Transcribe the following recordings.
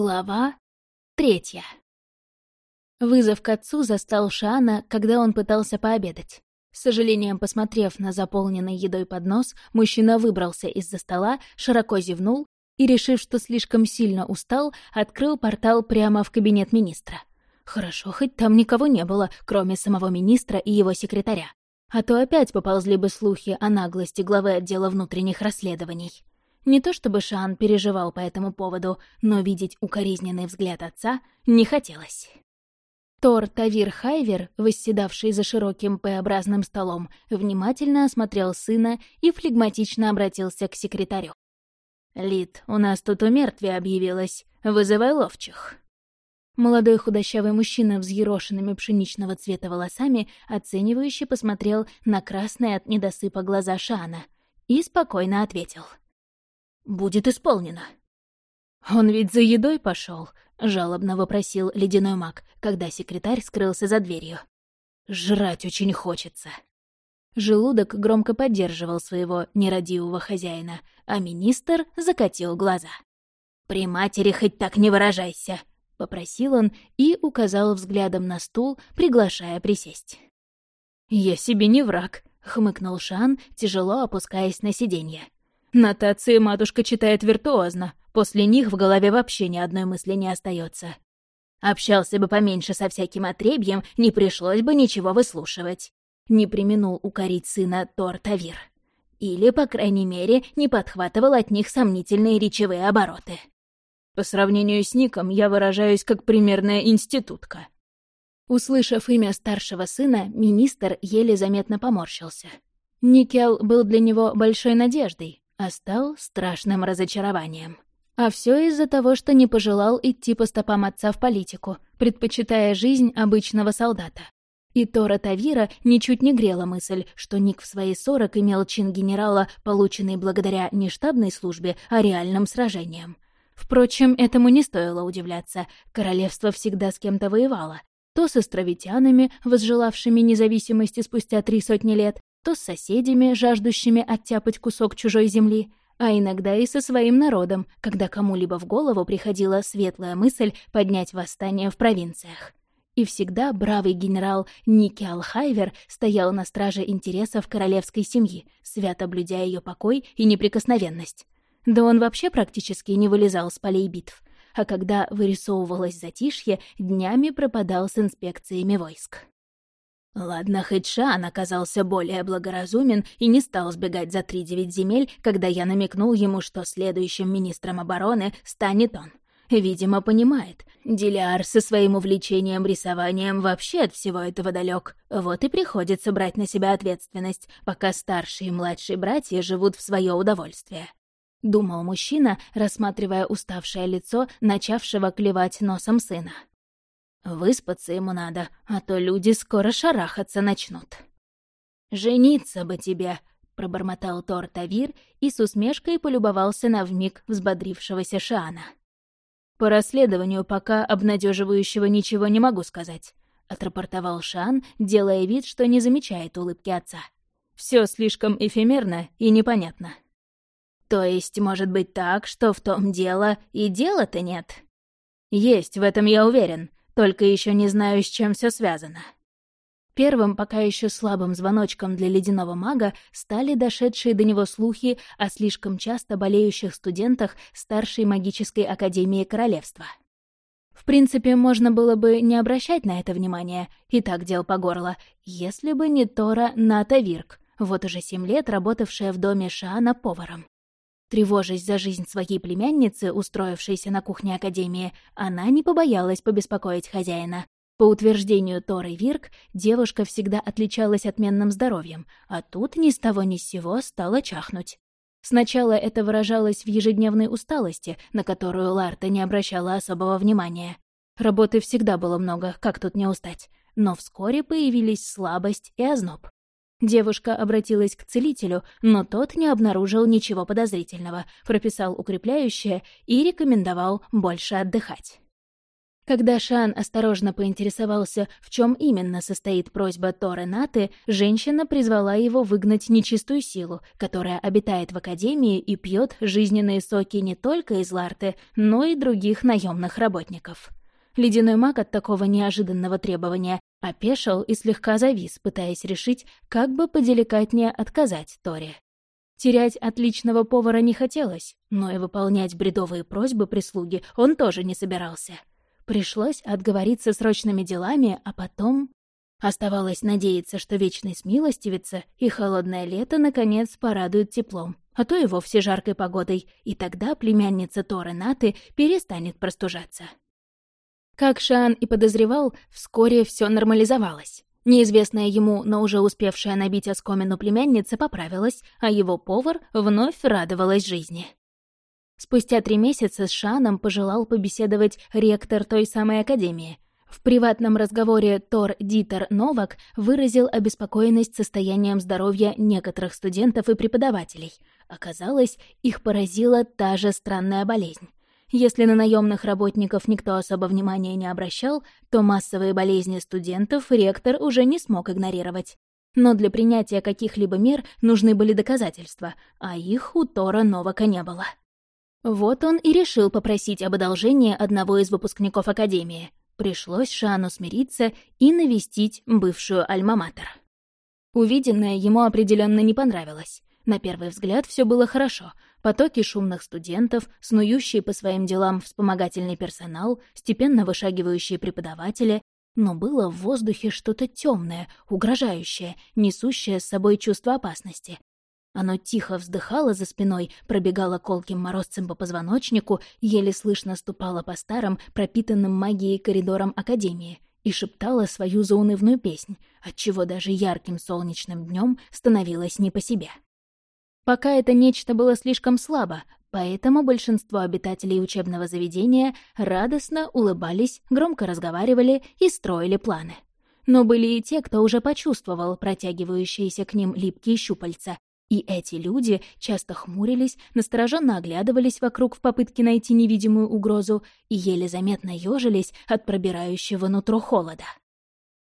Глава третья. Вызов к отцу застал Шана, когда он пытался пообедать. С сожалением посмотрев на заполненный едой поднос, мужчина выбрался из-за стола, широко зевнул и, решив, что слишком сильно устал, открыл портал прямо в кабинет министра. Хорошо, хоть там никого не было, кроме самого министра и его секретаря. А то опять поползли бы слухи о наглости главы отдела внутренних расследований. Не то чтобы Шан переживал по этому поводу, но видеть укоризненный взгляд отца не хотелось. Тор Тавир Хайвер, восседавший за широким П-образным столом, внимательно осмотрел сына и флегматично обратился к секретарю. «Лид, у нас тут у мертвия объявилась. Вызывай ловчих». Молодой худощавый мужчина взъерошенными пшеничного цвета волосами оценивающе посмотрел на красные от недосыпа глаза Шана и спокойно ответил — будет исполнено». «Он ведь за едой пошел, жалобно вопросил ледяной маг, когда секретарь скрылся за дверью. «Жрать очень хочется». Желудок громко поддерживал своего нерадивого хозяина, а министр закатил глаза. «При матери хоть так не выражайся», — попросил он и указал взглядом на стул, приглашая присесть. «Я себе не враг», — хмыкнул Шан, тяжело опускаясь на сиденье. Нотации матушка читает виртуозно, после них в голове вообще ни одной мысли не остается. Общался бы поменьше со всяким отребьем, не пришлось бы ничего выслушивать. Не применул укорить сына Тор Тавир. Или, по крайней мере, не подхватывал от них сомнительные речевые обороты. По сравнению с Ником я выражаюсь как примерная институтка. Услышав имя старшего сына, министр еле заметно поморщился. Никел был для него большой надеждой, а стал страшным разочарованием. А все из-за того, что не пожелал идти по стопам отца в политику, предпочитая жизнь обычного солдата. И Тора Тавира ничуть не грела мысль, что Ник в свои сорок имел чин генерала, полученный благодаря не штабной службе, а реальным сражениям. Впрочем, этому не стоило удивляться. Королевство всегда с кем-то воевало. То с островитянами, возжелавшими независимости спустя три сотни лет, то с соседями, жаждущими оттяпать кусок чужой земли, а иногда и со своим народом, когда кому-либо в голову приходила светлая мысль поднять восстание в провинциях. И всегда бравый генерал Ники Алхайвер стоял на страже интересов королевской семьи, свято блюдя ее покой и неприкосновенность. Да он вообще практически не вылезал с полей битв, а когда вырисовывалось затишье, днями пропадал с инспекциями войск. Ладно, хоть Шан оказался более благоразумен и не стал сбегать за три девять земель, когда я намекнул ему, что следующим министром обороны станет он. Видимо, понимает. Дилиар со своим увлечением рисованием вообще от всего этого далек. Вот и приходится брать на себя ответственность, пока старшие и младшие братья живут в свое удовольствие. Думал мужчина, рассматривая уставшее лицо, начавшего клевать носом сына. Выспаться ему надо, а то люди скоро шарахаться начнут. «Жениться бы тебе!» — пробормотал Тор Тавир и с усмешкой полюбовался на вмиг взбодрившегося Шана. «По расследованию пока обнадеживающего ничего не могу сказать», — отрапортовал Шан, делая вид, что не замечает улыбки отца. Все слишком эфемерно и непонятно». «То есть, может быть так, что в том дело и дела-то нет?» «Есть, в этом я уверен», только еще не знаю, с чем все связано. Первым, пока еще слабым звоночком для ледяного мага стали дошедшие до него слухи о слишком часто болеющих студентах старшей магической академии королевства. В принципе, можно было бы не обращать на это внимания, и так дел по горло, если бы не Тора Ната Вирк, вот уже семь лет работавшая в доме Шаана поваром. Тревожась за жизнь своей племянницы, устроившейся на кухне Академии, она не побоялась побеспокоить хозяина. По утверждению Торы Вирк, девушка всегда отличалась отменным здоровьем, а тут ни с того ни с сего стала чахнуть. Сначала это выражалось в ежедневной усталости, на которую Ларта не обращала особого внимания. Работы всегда было много, как тут не устать. Но вскоре появились слабость и озноб. Девушка обратилась к целителю, но тот не обнаружил ничего подозрительного, прописал укрепляющее и рекомендовал больше отдыхать. Когда Шан осторожно поинтересовался, в чем именно состоит просьба Торы Наты, женщина призвала его выгнать нечистую силу, которая обитает в Академии и пьет жизненные соки не только из Ларты, но и других наемных работников. Ледяной маг от такого неожиданного требования опешил и слегка завис, пытаясь решить, как бы поделикатнее отказать Торе. Терять отличного повара не хотелось, но и выполнять бредовые просьбы прислуги он тоже не собирался. Пришлось отговориться срочными делами, а потом... Оставалось надеяться, что вечный смилостивится и холодное лето, наконец, порадует теплом, а то и вовсе жаркой погодой, и тогда племянница Торы Наты перестанет простужаться. Как Шан и подозревал, вскоре все нормализовалось. Неизвестная ему, но уже успевшая набить оскомину племянница поправилась, а его повар вновь радовалась жизни. Спустя три месяца с Шаном пожелал побеседовать ректор той самой академии. В приватном разговоре Тор Дитер Новак выразил обеспокоенность состоянием здоровья некоторых студентов и преподавателей. Оказалось, их поразила та же странная болезнь. Если на наемных работников никто особо внимания не обращал, то массовые болезни студентов ректор уже не смог игнорировать. Но для принятия каких-либо мер нужны были доказательства, а их у Тора Новака не было. Вот он и решил попросить об одолжении одного из выпускников Академии. Пришлось Шану смириться и навестить бывшую Альма-Матер. Увиденное ему определенно не понравилось. На первый взгляд все было хорошо. Потоки шумных студентов, снующие по своим делам вспомогательный персонал, степенно вышагивающие преподаватели. Но было в воздухе что-то темное, угрожающее, несущее с собой чувство опасности. Оно тихо вздыхало за спиной, пробегало колким морозцем по позвоночнику, еле слышно ступало по старым, пропитанным магией коридорам Академии и шептало свою заунывную песнь, отчего даже ярким солнечным днем становилось не по себе. Пока это нечто было слишком слабо, поэтому большинство обитателей учебного заведения радостно улыбались, громко разговаривали и строили планы. Но были и те, кто уже почувствовал протягивающиеся к ним липкие щупальца и эти люди часто хмурились, настороженно оглядывались вокруг в попытке найти невидимую угрозу и еле заметно ёжились от пробирающего нутро холода.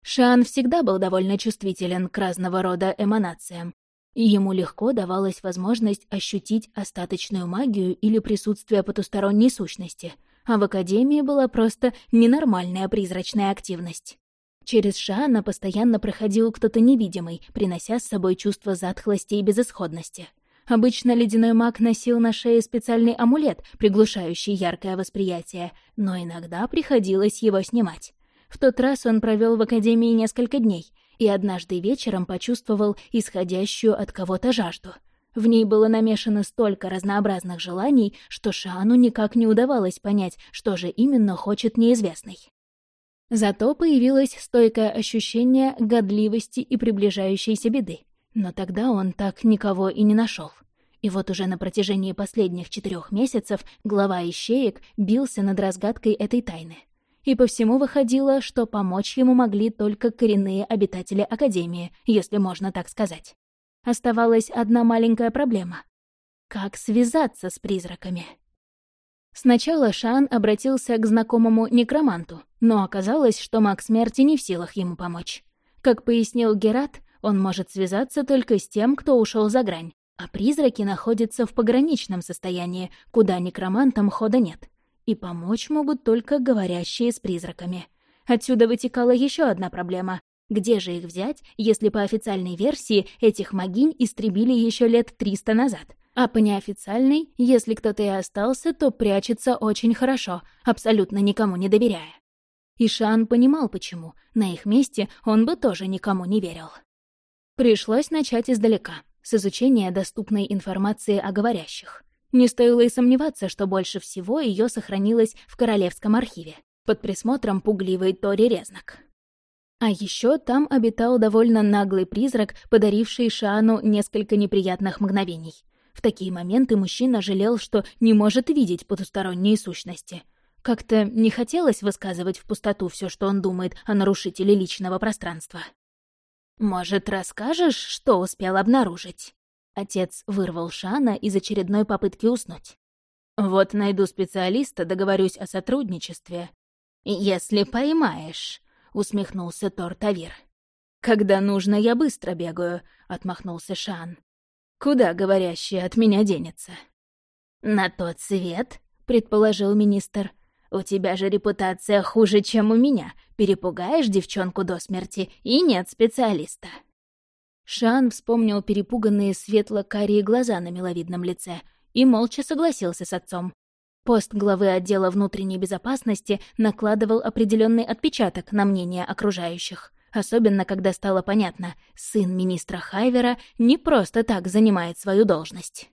Шан всегда был довольно чувствителен к разного рода эманациям, и ему легко давалась возможность ощутить остаточную магию или присутствие потусторонней сущности, а в Академии была просто ненормальная призрачная активность. Через Шаана постоянно проходил кто-то невидимый, принося с собой чувство затхлости и безысходности. Обычно ледяной маг носил на шее специальный амулет, приглушающий яркое восприятие, но иногда приходилось его снимать. В тот раз он провел в Академии несколько дней и однажды вечером почувствовал исходящую от кого-то жажду. В ней было намешано столько разнообразных желаний, что Шану никак не удавалось понять, что же именно хочет неизвестный. Зато появилось стойкое ощущение годливости и приближающейся беды. Но тогда он так никого и не нашел. И вот уже на протяжении последних четырех месяцев глава ищеек бился над разгадкой этой тайны. И по всему выходило, что помочь ему могли только коренные обитатели Академии, если можно так сказать. Оставалась одна маленькая проблема. Как связаться с призраками? Сначала Шан обратился к знакомому некроманту, но оказалось, что маг смерти не в силах ему помочь. Как пояснил Герат, он может связаться только с тем, кто ушел за грань, а призраки находятся в пограничном состоянии, куда некромантам хода нет. И помочь могут только говорящие с призраками. Отсюда вытекала еще одна проблема. Где же их взять, если по официальной версии этих могинь истребили еще лет 300 назад? А по неофициальной, если кто-то и остался, то прячется очень хорошо, абсолютно никому не доверяя. И Шан понимал, почему. На их месте он бы тоже никому не верил. Пришлось начать издалека, с изучения доступной информации о говорящих. Не стоило и сомневаться, что больше всего ее сохранилось в Королевском архиве, под присмотром пугливой Тори Резнак. А еще там обитал довольно наглый призрак, подаривший Шану несколько неприятных мгновений — в такие моменты мужчина жалел, что не может видеть потусторонние сущности. Как-то не хотелось высказывать в пустоту все, что он думает о нарушителе личного пространства. «Может, расскажешь, что успел обнаружить?» Отец вырвал Шана из очередной попытки уснуть. «Вот найду специалиста, договорюсь о сотрудничестве. «Если поймаешь», — усмехнулся Тор Тавир. «Когда нужно, я быстро бегаю», — отмахнулся Шан. «Куда говорящий от меня денется?» «На тот свет», — предположил министр. «У тебя же репутация хуже, чем у меня. Перепугаешь девчонку до смерти, и нет специалиста». Шан вспомнил перепуганные светло-карие глаза на миловидном лице и молча согласился с отцом. Пост главы отдела внутренней безопасности накладывал определенный отпечаток на мнение окружающих. Особенно, когда стало понятно, сын министра Хайвера не просто так занимает свою должность.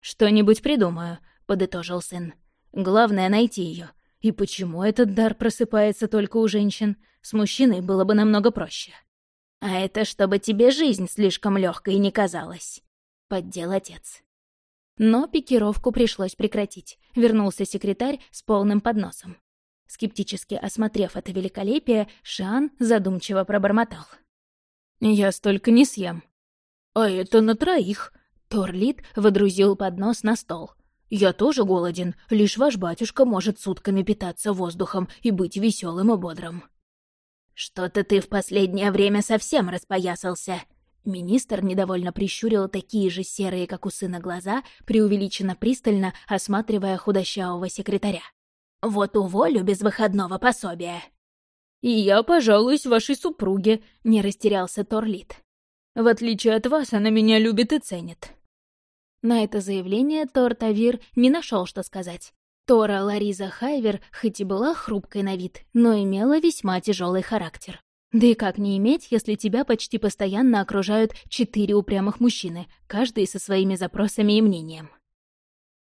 «Что-нибудь придумаю», — подытожил сын. «Главное — найти ее. И почему этот дар просыпается только у женщин? С мужчиной было бы намного проще». «А это чтобы тебе жизнь слишком легкой не казалась», — поддел отец. Но пикировку пришлось прекратить. Вернулся секретарь с полным подносом. Скептически осмотрев это великолепие, Шан задумчиво пробормотал. «Я столько не съем». «А это на троих», — Торлит водрузил поднос на стол. «Я тоже голоден, лишь ваш батюшка может сутками питаться воздухом и быть веселым и бодрым». «Что-то ты в последнее время совсем распоясался», Министр недовольно прищурил такие же серые, как у сына, глаза, преувеличенно пристально осматривая худощавого секретаря. «Вот уволю без выходного пособия». «И я пожалуюсь вашей супруге», — не растерялся Торлит. «В отличие от вас, она меня любит и ценит». На это заявление Тор Тавир не нашел, что сказать. Тора Лариза Хайвер хоть и была хрупкой на вид, но имела весьма тяжелый характер. Да и как не иметь, если тебя почти постоянно окружают четыре упрямых мужчины, каждый со своими запросами и мнением.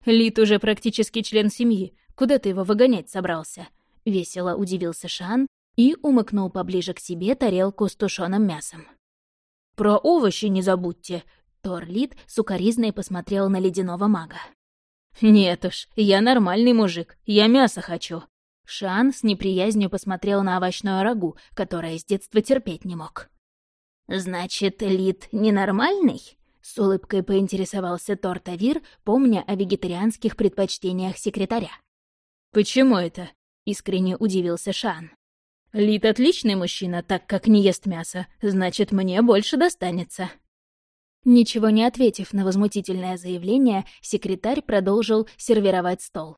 Лит уже практически член семьи. Куда ты его выгонять собрался? Весело удивился Шан и умыкнул поближе к себе тарелку с тушеным мясом. «Про овощи не забудьте!» Тор Лит сукоризной посмотрел на ледяного мага. «Нет уж, я нормальный мужик, я мясо хочу. Шан с неприязнью посмотрел на овощное рагу, которое с детства терпеть не мог. «Значит, Лид ненормальный?» — с улыбкой поинтересовался Тортавир, помня о вегетарианских предпочтениях секретаря. «Почему это?» — искренне удивился Шан. «Лид отличный мужчина, так как не ест мясо, значит, мне больше достанется». Ничего не ответив на возмутительное заявление, секретарь продолжил сервировать стол.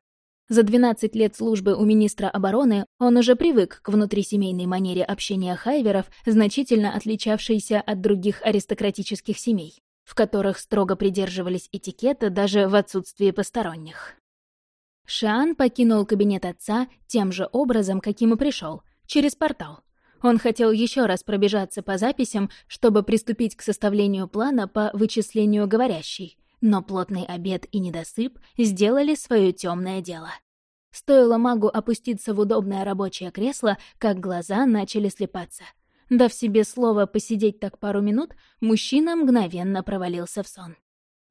За 12 лет службы у министра обороны он уже привык к внутрисемейной манере общения хайверов, значительно отличавшейся от других аристократических семей, в которых строго придерживались этикета даже в отсутствии посторонних. Шан покинул кабинет отца тем же образом, каким и пришел, через портал. Он хотел еще раз пробежаться по записям, чтобы приступить к составлению плана по вычислению говорящей, но плотный обед и недосып сделали свое темное дело. Стоило магу опуститься в удобное рабочее кресло, как глаза начали слепаться. Дав себе слово посидеть так пару минут, мужчина мгновенно провалился в сон.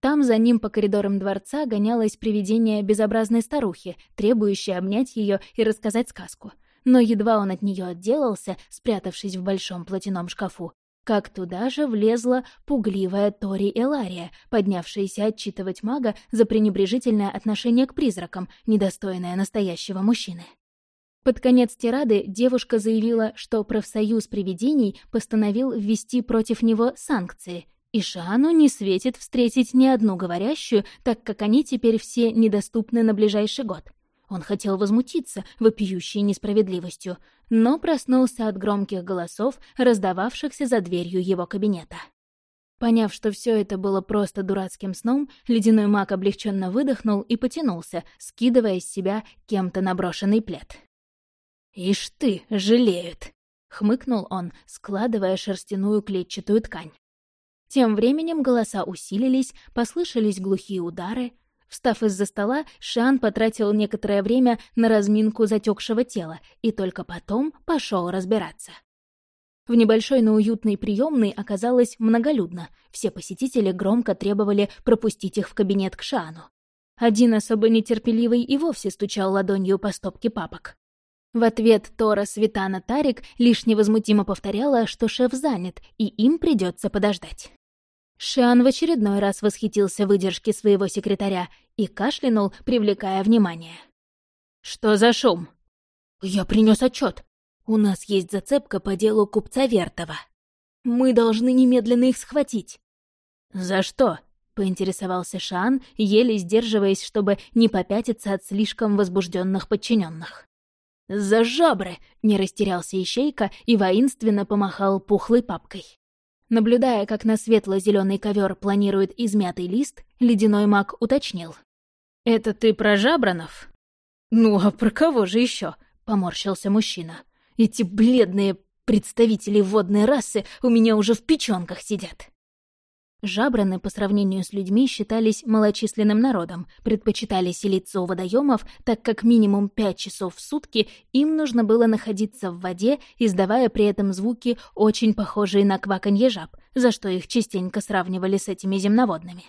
Там за ним по коридорам дворца гонялось привидение безобразной старухи, требующей обнять ее и рассказать сказку. Но едва он от нее отделался, спрятавшись в большом платяном шкафу, как туда же влезла пугливая Тори Элария, поднявшаяся отчитывать мага за пренебрежительное отношение к призракам, недостойное настоящего мужчины. Под конец тирады девушка заявила, что профсоюз привидений постановил ввести против него санкции, и Шану не светит встретить ни одну говорящую, так как они теперь все недоступны на ближайший год — он хотел возмутиться, вопиющей несправедливостью, но проснулся от громких голосов, раздававшихся за дверью его кабинета. Поняв, что все это было просто дурацким сном, ледяной маг облегченно выдохнул и потянулся, скидывая с себя кем-то наброшенный плед. «Ишь ты, жалеют!» — хмыкнул он, складывая шерстяную клетчатую ткань. Тем временем голоса усилились, послышались глухие удары, Встав из-за стола, Шан потратил некоторое время на разминку затекшего тела и только потом пошел разбираться. В небольшой, но уютной приемной оказалось многолюдно. Все посетители громко требовали пропустить их в кабинет к Шану. Один особо нетерпеливый и вовсе стучал ладонью по стопке папок. В ответ Тора Светана Тарик лишь невозмутимо повторяла, что шеф занят, и им придется подождать. Шиан в очередной раз восхитился выдержке своего секретаря и кашлянул, привлекая внимание. «Что за шум?» «Я принес отчет. У нас есть зацепка по делу купца Вертова. Мы должны немедленно их схватить». «За что?» — поинтересовался Шан, еле сдерживаясь, чтобы не попятиться от слишком возбужденных подчиненных. «За жабры!» — не растерялся ищейка и воинственно помахал пухлой папкой. Наблюдая, как на светло-зеленый ковер планирует измятый лист, ледяной маг уточнил. «Это ты про жабранов?» «Ну, а про кого же еще? поморщился мужчина. «Эти бледные представители водной расы у меня уже в печёнках сидят». Жабраны по сравнению с людьми считались малочисленным народом, предпочитали селиться у водоемов, так как минимум пять часов в сутки им нужно было находиться в воде, издавая при этом звуки, очень похожие на кваканье жаб, за что их частенько сравнивали с этими земноводными.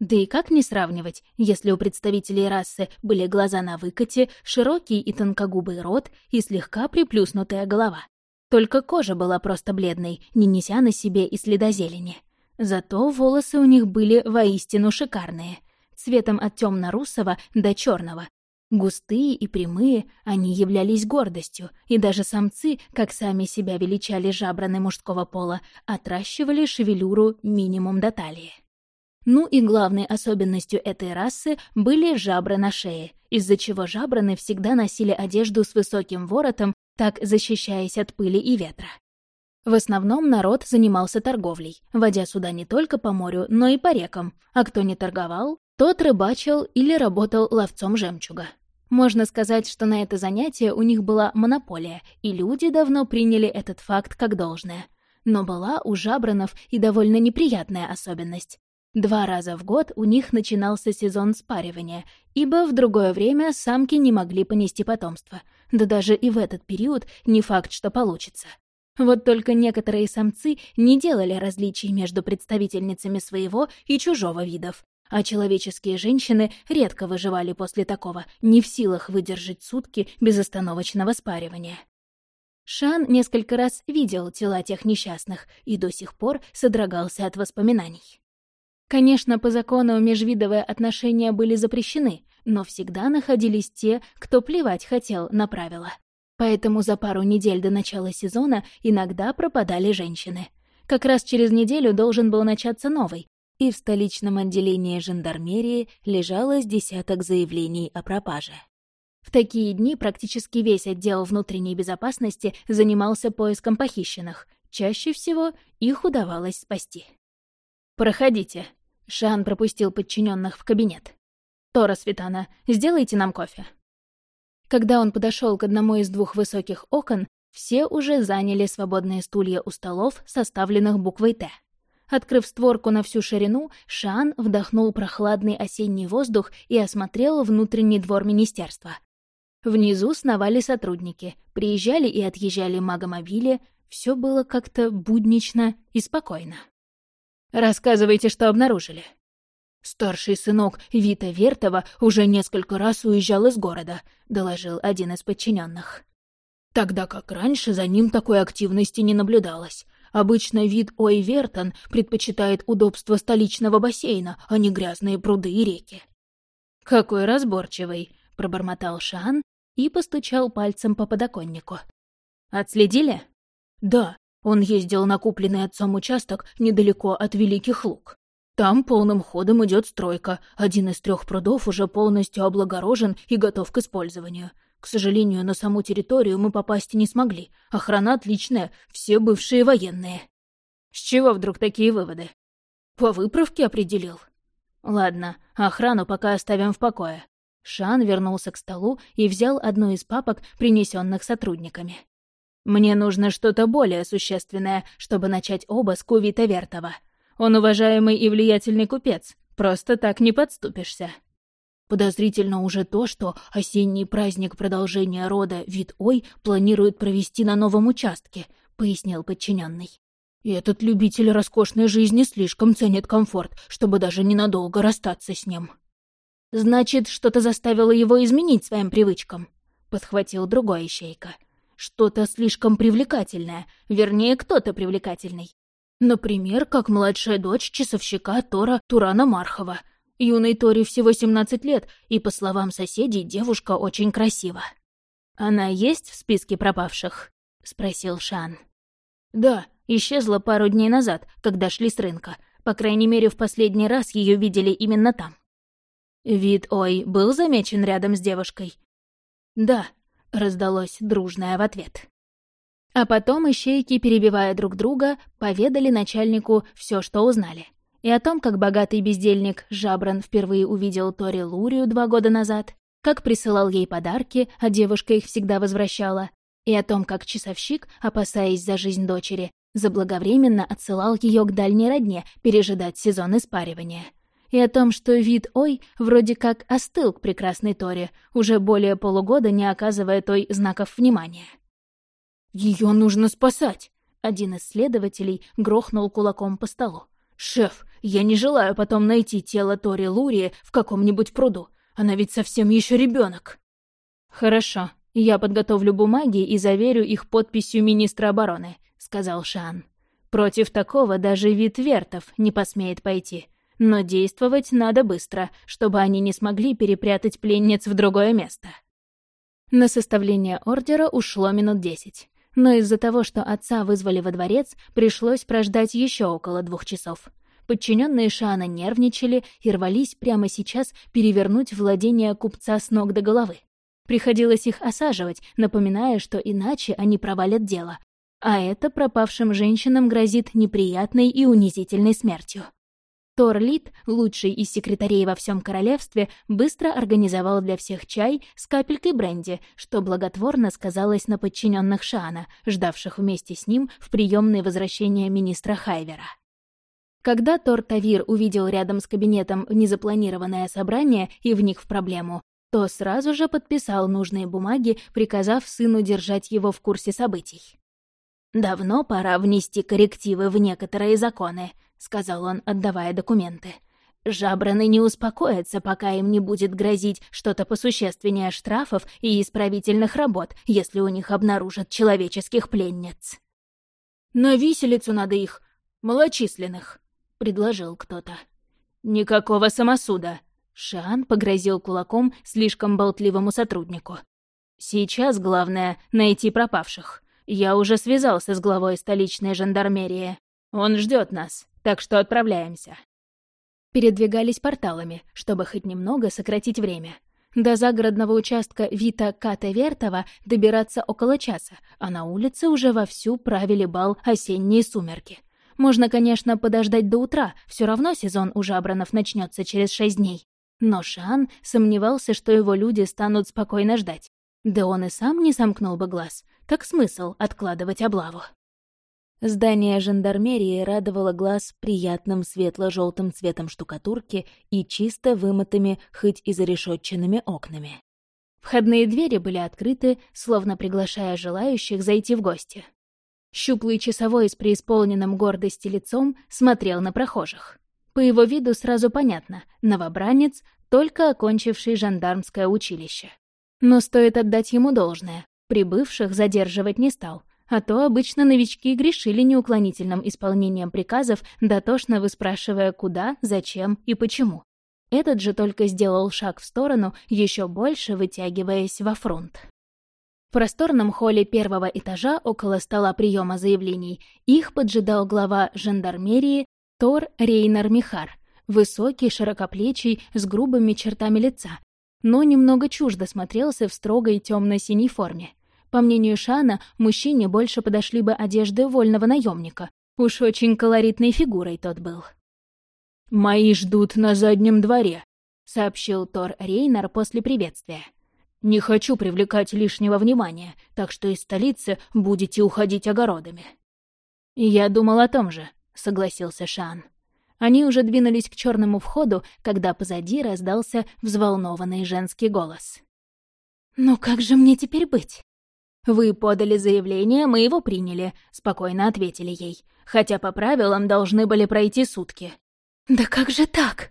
Да и как не сравнивать, если у представителей расы были глаза на выкате, широкий и тонкогубый рот и слегка приплюснутая голова. Только кожа была просто бледной, не неся на себе и следа зелени. Зато волосы у них были воистину шикарные, цветом от темно-русого до черного. Густые и прямые, они являлись гордостью, и даже самцы, как сами себя величали жабраны мужского пола, отращивали шевелюру минимум до талии. Ну и главной особенностью этой расы были жабры на шее, из-за чего жабраны всегда носили одежду с высоким воротом, так защищаясь от пыли и ветра. В основном народ занимался торговлей, водя суда не только по морю, но и по рекам, а кто не торговал, тот рыбачил или работал ловцом жемчуга. Можно сказать, что на это занятие у них была монополия, и люди давно приняли этот факт как должное. Но была у жабранов и довольно неприятная особенность. Два раза в год у них начинался сезон спаривания, ибо в другое время самки не могли понести потомство. Да даже и в этот период не факт, что получится. Вот только некоторые самцы не делали различий между представительницами своего и чужого видов, а человеческие женщины редко выживали после такого, не в силах выдержать сутки безостановочного спаривания. Шан несколько раз видел тела тех несчастных и до сих пор содрогался от воспоминаний. Конечно, по закону межвидовые отношения были запрещены, но всегда находились те, кто плевать хотел на правила. Поэтому за пару недель до начала сезона иногда пропадали женщины. Как раз через неделю должен был начаться новый, и в столичном отделении жандармерии лежало десяток заявлений о пропаже. В такие дни практически весь отдел внутренней безопасности занимался поиском похищенных. Чаще всего их удавалось спасти. «Проходите», — Шан пропустил подчиненных в кабинет. «Тора Светана, сделайте нам кофе». Когда он подошел к одному из двух высоких окон, все уже заняли свободные стулья у столов, составленных буквой «Т». Открыв створку на всю ширину, Шан вдохнул прохладный осенний воздух и осмотрел внутренний двор министерства. Внизу сновали сотрудники, приезжали и отъезжали магомобили, все было как-то буднично и спокойно. «Рассказывайте, что обнаружили», «Старший сынок Вита Вертова уже несколько раз уезжал из города», — доложил один из подчиненных. Тогда как раньше за ним такой активности не наблюдалось. Обычно вид Ой Вертон предпочитает удобство столичного бассейна, а не грязные пруды и реки. «Какой разборчивый», — пробормотал Шан и постучал пальцем по подоконнику. «Отследили?» «Да, он ездил на купленный отцом участок недалеко от Великих Луг. Там полным ходом идет стройка. Один из трех прудов уже полностью облагорожен и готов к использованию. К сожалению, на саму территорию мы попасть не смогли. Охрана отличная, все бывшие военные. С чего вдруг такие выводы? По выправке определил. Ладно, охрану пока оставим в покое. Шан вернулся к столу и взял одну из папок, принесенных сотрудниками. «Мне нужно что-то более существенное, чтобы начать обыск у Вита Вертова. Он уважаемый и влиятельный купец. Просто так не подступишься. Подозрительно уже то, что осенний праздник продолжения рода вид Ой планирует провести на новом участке, пояснил подчиненный. И этот любитель роскошной жизни слишком ценит комфорт, чтобы даже ненадолго расстаться с ним. Значит, что-то заставило его изменить своим привычкам, подхватил другой ищейка. Что-то слишком привлекательное, вернее, кто-то привлекательный. Например, как младшая дочь часовщика Тора Турана Мархова. Юной Торе всего 17 лет, и, по словам соседей, девушка очень красива. «Она есть в списке пропавших?» — спросил Шан. «Да, исчезла пару дней назад, когда шли с рынка. По крайней мере, в последний раз ее видели именно там». «Вид Ой был замечен рядом с девушкой?» «Да», — раздалось дружное в ответ. А потом ищейки, перебивая друг друга, поведали начальнику все, что узнали. И о том, как богатый бездельник Жабран впервые увидел Тори Лурию два года назад, как присылал ей подарки, а девушка их всегда возвращала, и о том, как часовщик, опасаясь за жизнь дочери, заблаговременно отсылал ее к дальней родне пережидать сезон испаривания. И о том, что вид Ой вроде как остыл к прекрасной Торе, уже более полугода не оказывая той знаков внимания. Ее нужно спасать!» Один из следователей грохнул кулаком по столу. «Шеф, я не желаю потом найти тело Тори Лурии в каком-нибудь пруду. Она ведь совсем еще ребенок. «Хорошо, я подготовлю бумаги и заверю их подписью министра обороны», — сказал Шан. «Против такого даже вид вертов не посмеет пойти. Но действовать надо быстро, чтобы они не смогли перепрятать пленниц в другое место». На составление ордера ушло минут десять но из-за того, что отца вызвали во дворец, пришлось прождать еще около двух часов. Подчиненные Шана нервничали и рвались прямо сейчас перевернуть владение купца с ног до головы. Приходилось их осаживать, напоминая, что иначе они провалят дело. А это пропавшим женщинам грозит неприятной и унизительной смертью. Торлит, лучший из секретарей во всем королевстве, быстро организовал для всех чай с капелькой бренди, что благотворно сказалось на подчиненных Шана, ждавших вместе с ним в приемное возвращение министра Хайвера. Когда Тор Тавир увидел рядом с кабинетом незапланированное собрание и вник в проблему, то сразу же подписал нужные бумаги, приказав сыну держать его в курсе событий. «Давно пора внести коррективы в некоторые законы», — сказал он, отдавая документы. «Жабраны не успокоятся, пока им не будет грозить что-то посущественнее штрафов и исправительных работ, если у них обнаружат человеческих пленниц». «На виселицу надо их, малочисленных», — предложил кто-то. «Никакого самосуда», — Шан погрозил кулаком слишком болтливому сотруднику. «Сейчас главное — найти пропавших. Я уже связался с главой столичной жандармерии. Он ждет нас, так что отправляемся». Передвигались порталами, чтобы хоть немного сократить время. До загородного участка Вита Ката Вертова добираться около часа, а на улице уже вовсю правили бал осенние сумерки. Можно, конечно, подождать до утра, все равно сезон у жабранов начнется через шесть дней. Но Шан сомневался, что его люди станут спокойно ждать. Да он и сам не сомкнул бы глаз. Так смысл откладывать облаву? Здание жандармерии радовало глаз приятным светло-желтым цветом штукатурки и чисто вымытыми, хоть и зарешетченными окнами. Входные двери были открыты, словно приглашая желающих зайти в гости. Щуплый часовой с преисполненным гордости лицом смотрел на прохожих. По его виду сразу понятно — новобранец, только окончивший жандармское училище. Но стоит отдать ему должное, прибывших задерживать не стал — а то обычно новички грешили неуклонительным исполнением приказов, дотошно выспрашивая куда, зачем и почему. Этот же только сделал шаг в сторону, еще больше вытягиваясь во фронт. В просторном холле первого этажа около стола приема заявлений их поджидал глава жандармерии Тор Рейнар Михар, высокий, широкоплечий, с грубыми чертами лица, но немного чуждо смотрелся в строгой темно-синей форме. По мнению Шана, мужчине больше подошли бы одежды вольного наемника. Уж очень колоритной фигурой тот был. «Мои ждут на заднем дворе», — сообщил Тор Рейнар после приветствия. «Не хочу привлекать лишнего внимания, так что из столицы будете уходить огородами». «Я думал о том же», — согласился Шан. Они уже двинулись к черному входу, когда позади раздался взволнованный женский голос. «Ну как же мне теперь быть?» «Вы подали заявление, мы его приняли», — спокойно ответили ей. «Хотя по правилам должны были пройти сутки». «Да как же так?»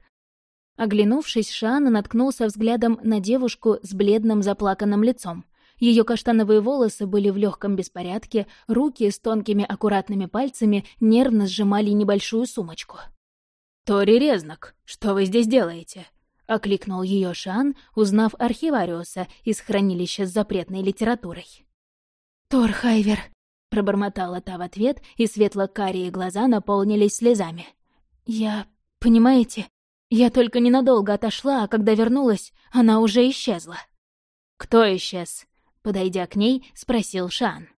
Оглянувшись, Шана наткнулся взглядом на девушку с бледным заплаканным лицом. Ее каштановые волосы были в легком беспорядке, руки с тонкими аккуратными пальцами нервно сжимали небольшую сумочку. «Тори Резнак, что вы здесь делаете?» — окликнул ее Шан, узнав архивариуса из хранилища с запретной литературой. «Тор Хайвер», — пробормотала та в ответ, и светло-карие глаза наполнились слезами. «Я... понимаете, я только ненадолго отошла, а когда вернулась, она уже исчезла». «Кто исчез?» — подойдя к ней, спросил Шан.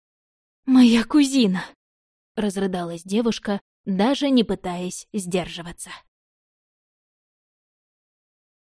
«Моя кузина», — разрыдалась девушка, даже не пытаясь сдерживаться.